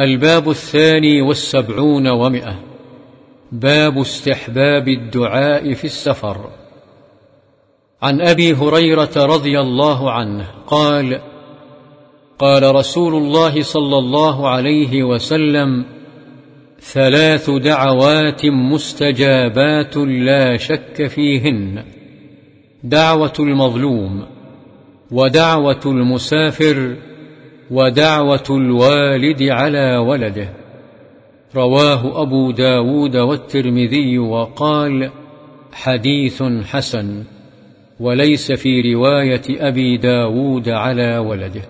الباب الثاني والسبعون ومئة. باب استحباب الدعاء في السفر. عن أبي هريرة رضي الله عنه قال قال رسول الله صلى الله عليه وسلم ثلاث دعوات مستجابات لا شك فيهن دعوة المظلوم ودعوة المسافر ودعوة الوالد على ولده. رواه أبو داود والترمذي وقال حديث حسن وليس في رواية أبي داود على ولده.